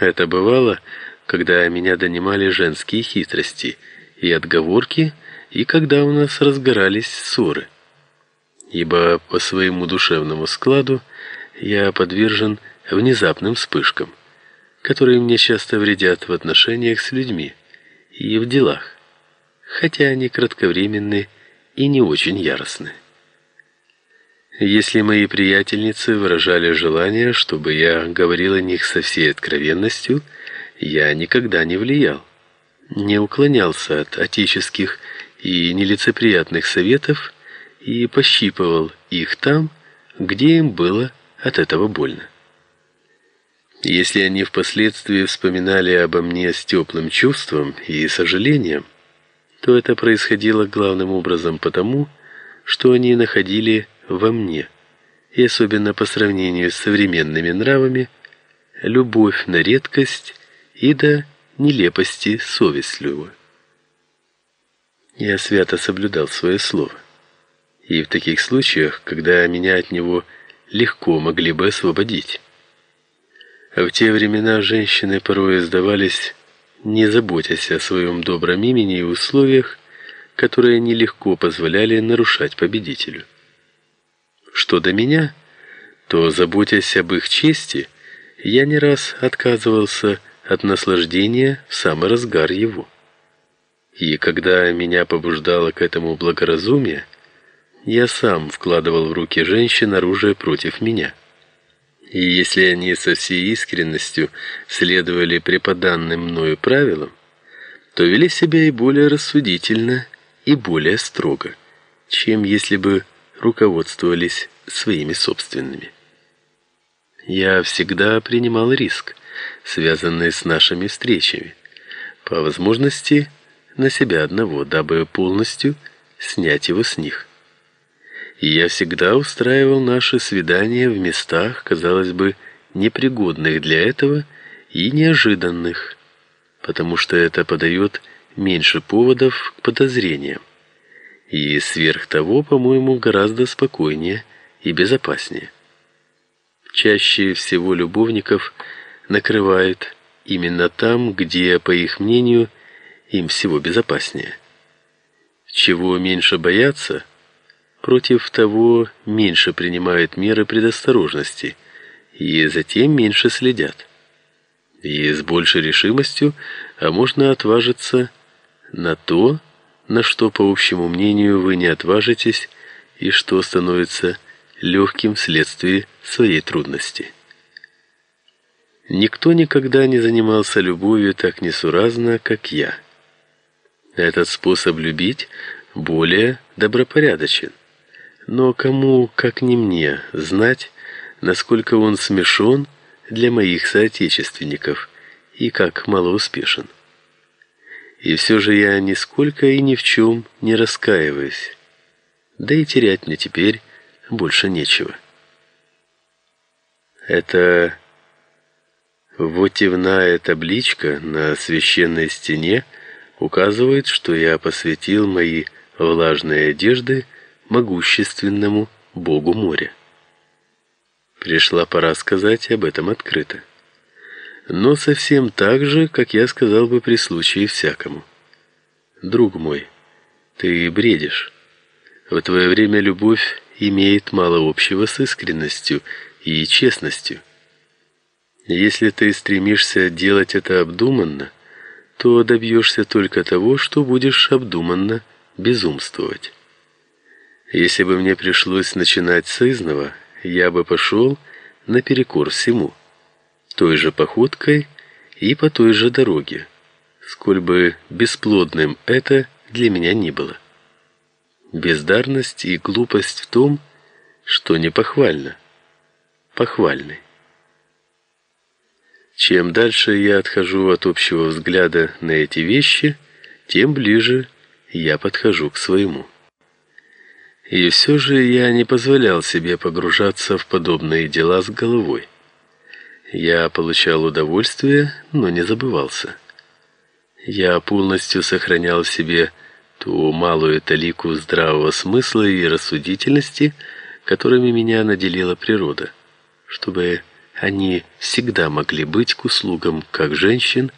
Это бывало, когда меня донимали женские хитрости и отговорки, и когда у нас разгорались ссоры. Ибо по своему душевному складу я подвержен внезапным вспышкам, которые мне часто вредят в отношениях с людьми и в делах, хотя они кратковременны и не очень яростны. Если мои приятельницы выражали желание, чтобы я говорил о них со всей откровенностью, я никогда не влиял, не уклонялся от отеческих и нелицеприятных советов и пощипывал их там, где им было от этого больно. Если они впоследствии вспоминали обо мне с теплым чувством и сожалением, то это происходило главным образом потому, что они находили во мне, и особенно по сравнению с современными нравами, любовь на редкость и до нелепости совестливую. Я свято соблюдал свое слово. И в таких случаях, когда меня от него легко могли бы освободить. А в те времена женщины порой сдавались, не заботясь о своем добром имени и условиях, которые нелегко позволяли нарушать победителю. Что до меня, то заботясь об их чести, я не раз отказывался от наслаждения в самый разгар его. И когда меня побуждало к этому благоразумие, я сам вкладывал в руки женщин оружие против меня. И если они со всей искренностью следовали преподанным мною правилам, то вели себя и более рассудительно, и более строго, чем если бы руководствовались своими собственными. Я всегда принимал риск, связанный с нашими встречами, по возможности на себя одного, дабы полностью снять его с них. И я всегда устраивал наши свидания в местах, казалось бы, непригодных для этого и неожиданных, потому что это подает меньше поводов к подозрениям. И сверх того, по-моему, гораздо спокойнее и безопаснее. Чаще всего любовников накрывает именно там, где, по их мнению, им всего безопаснее. Чего меньше боятся, против того меньше принимают меры предосторожности и затем меньше следят. И с большей решимостью, а можно отважиться на то, на что по общему мнению вы не отважитесь и что становится легким вследствие своей трудности. Никто никогда не занимался любовью так несуразно, как я. Этот способ любить более добропорядочен. Но кому, как не мне, знать, насколько он смешон для моих соотечественников и как малоуспешен. И все же я нисколько и ни в чем не раскаиваюсь. Да и терять мне теперь больше нечего. Это вотивная табличка на священной стене указывает, что я посвятил мои влажные одежды могущественному богу моря. Пришла пора сказать об этом открыто. Но совсем так же, как я сказал бы при случае всякому. Друг мой, ты бредишь. В твое время любовь имеет мало общего с искренностью и честностью. Если ты стремишься делать это обдуманно, то добьешься только того, что будешь обдуманно безумствовать. Если бы мне пришлось начинать с изного, я бы пошел наперекор всему, той же походкой и по той же дороге, сколь бы бесплодным это для меня ни было. Бездарность и глупость в том, что не похвально, похвальны. Чем дальше я отхожу от общего взгляда на эти вещи, тем ближе я подхожу к своему. И все же я не позволял себе погружаться в подобные дела с головой. Я получал удовольствие, но не забывался. Я полностью сохранял в себе ту малую талику здравого смысла и рассудительности, которыми меня наделила природа, чтобы Они всегда могли быть к услугам как женщин,